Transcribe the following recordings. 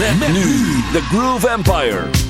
Met, met nu The Groove Empire.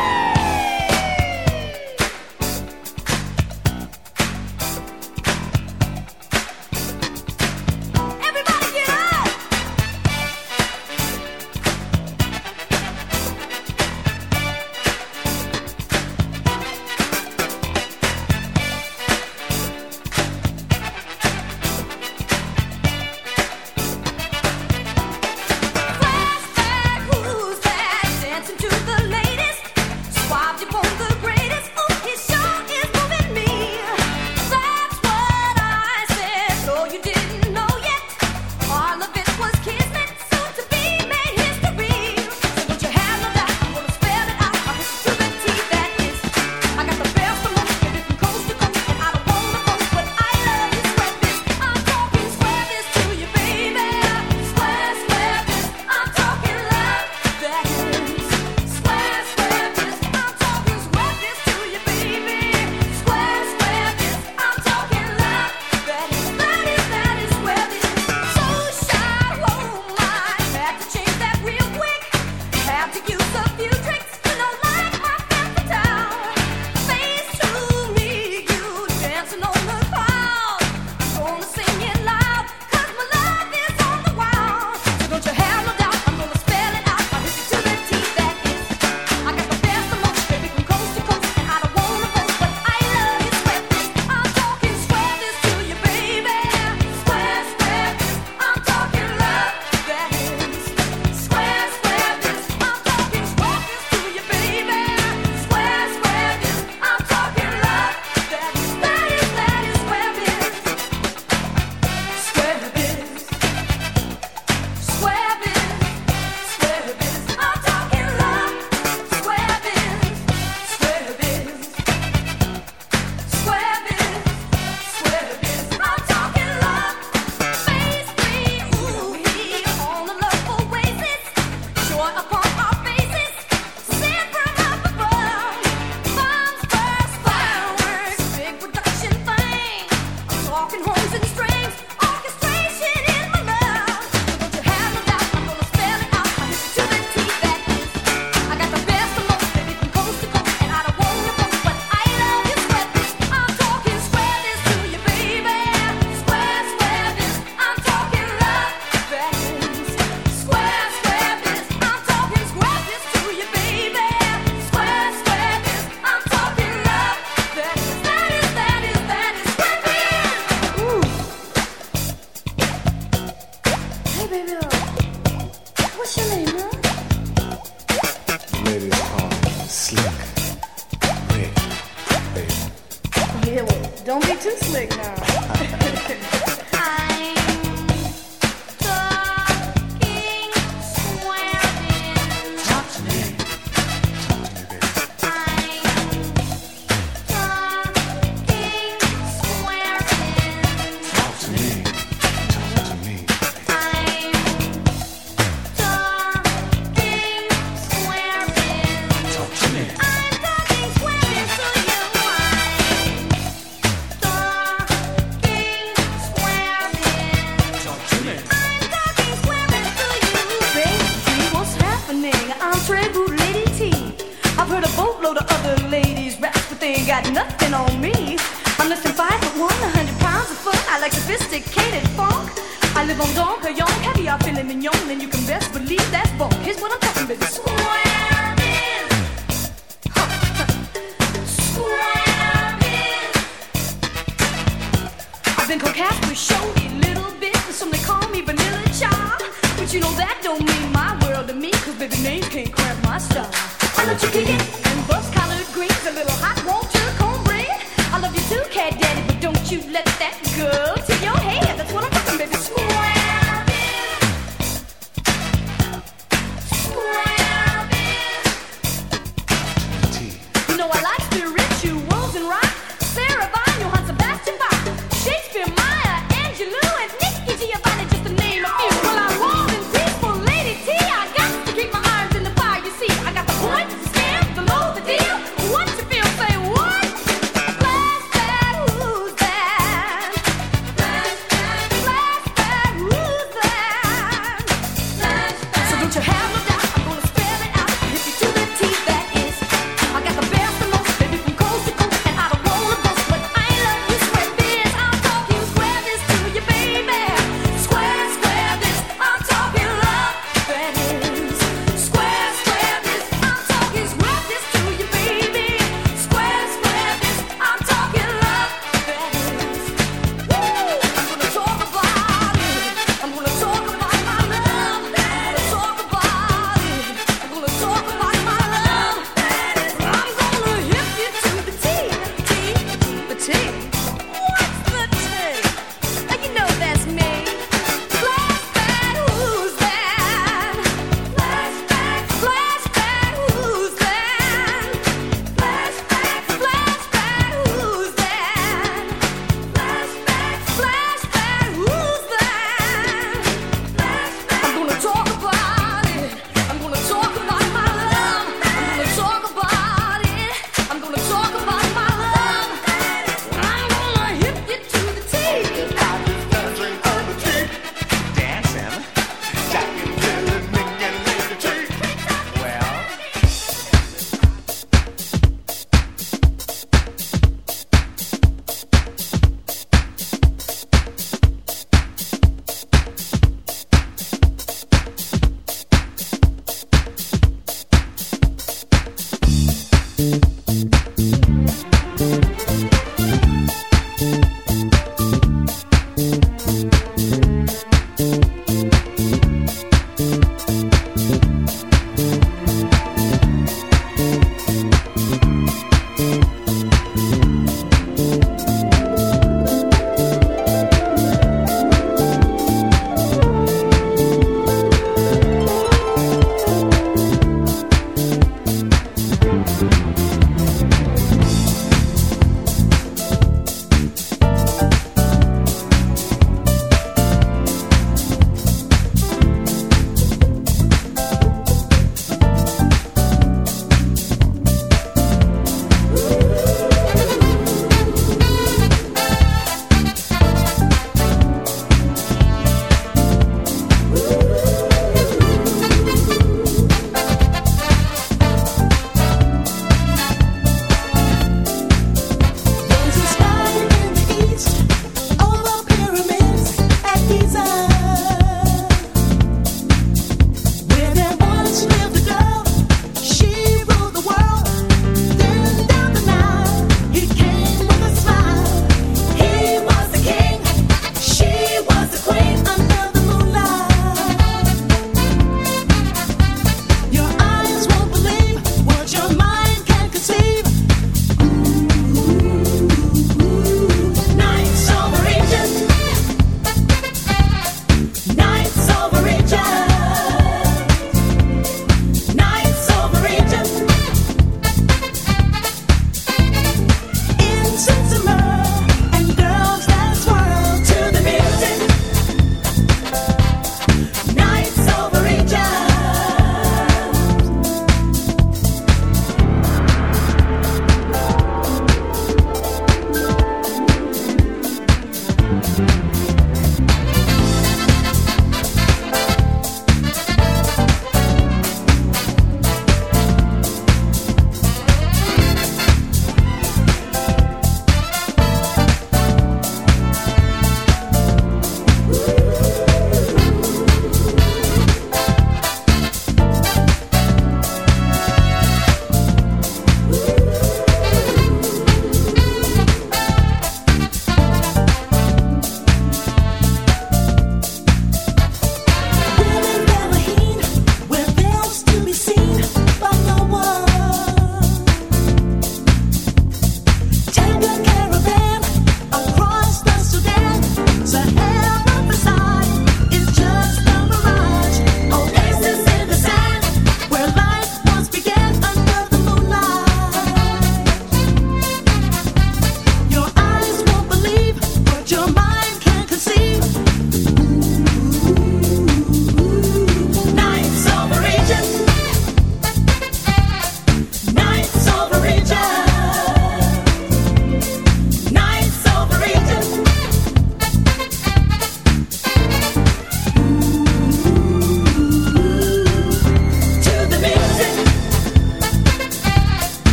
your entree, rude lady tea. I've heard a boatload of other ladies rap, but they ain't got nothing on me. I'm less than five foot one, a hundred pounds of fun. I like sophisticated funk. I live on Don Perignon, caviar, filet mignon, and you can best believe that's bunk. Here's what I'm talking about. Square I've been coquette with show You know that don't mean my world to me, cause baby name can't cramp my style. I love you kicking and bust collard greens, a little hot water, cornbread. I love you too, cat daddy, but don't you let that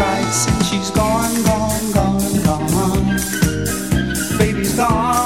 nights. She's gone, gone, gone, gone. Baby's gone.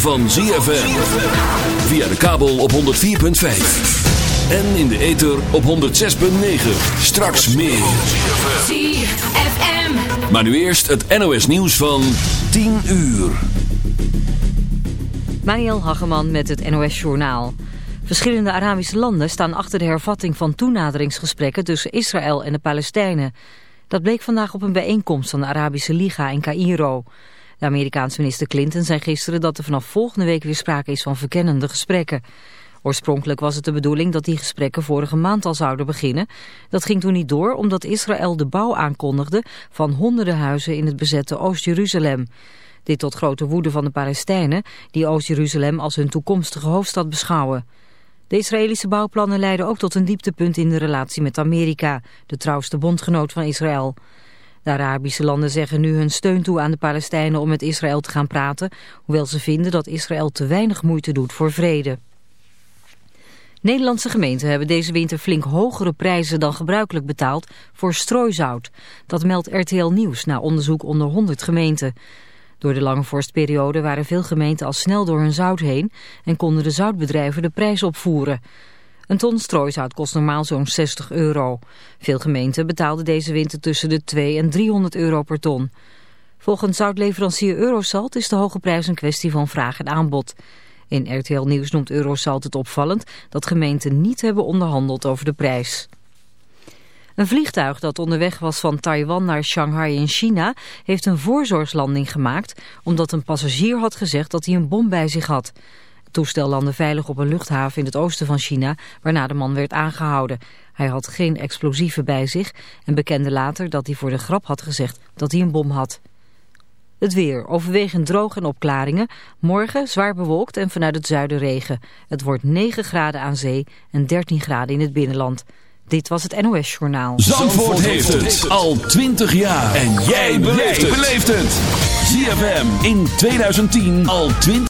van ZFM. Via de kabel op 104.5. En in de ether op 106.9. Straks meer. ZFM. Maar nu eerst het NOS nieuws van 10 uur. Mariel Hageman met het NOS Journaal. Verschillende Arabische landen staan achter de hervatting van toenaderingsgesprekken tussen Israël en de Palestijnen. Dat bleek vandaag op een bijeenkomst van de Arabische Liga in Cairo. De Amerikaanse minister Clinton zei gisteren dat er vanaf volgende week weer sprake is van verkennende gesprekken. Oorspronkelijk was het de bedoeling dat die gesprekken vorige maand al zouden beginnen. Dat ging toen niet door omdat Israël de bouw aankondigde van honderden huizen in het bezette Oost-Jeruzalem. Dit tot grote woede van de Palestijnen die Oost-Jeruzalem als hun toekomstige hoofdstad beschouwen. De Israëlische bouwplannen leiden ook tot een dieptepunt in de relatie met Amerika, de trouwste bondgenoot van Israël. De Arabische landen zeggen nu hun steun toe aan de Palestijnen om met Israël te gaan praten, hoewel ze vinden dat Israël te weinig moeite doet voor vrede. Nederlandse gemeenten hebben deze winter flink hogere prijzen dan gebruikelijk betaald voor strooizout. Dat meldt RTL Nieuws na onderzoek onder 100 gemeenten. Door de lange vorstperiode waren veel gemeenten al snel door hun zout heen en konden de zoutbedrijven de prijs opvoeren. Een ton strooizout kost normaal zo'n 60 euro. Veel gemeenten betaalden deze winter tussen de 2 en 300 euro per ton. Volgens zoutleverancier Eurosalt is de hoge prijs een kwestie van vraag en aanbod. In RTL Nieuws noemt Eurosalt het opvallend dat gemeenten niet hebben onderhandeld over de prijs. Een vliegtuig dat onderweg was van Taiwan naar Shanghai in China heeft een voorzorgslanding gemaakt omdat een passagier had gezegd dat hij een bom bij zich had. Het toestel landde veilig op een luchthaven in het oosten van China waarna de man werd aangehouden. Hij had geen explosieven bij zich en bekende later dat hij voor de grap had gezegd dat hij een bom had. Het weer, overwegend droog en opklaringen. Morgen zwaar bewolkt en vanuit het zuiden regen. Het wordt 9 graden aan zee en 13 graden in het binnenland. Dit was het NOS Journaal. Zandvoort heeft het al 20 jaar. En jij beleeft het. ZFM in 2010 al 20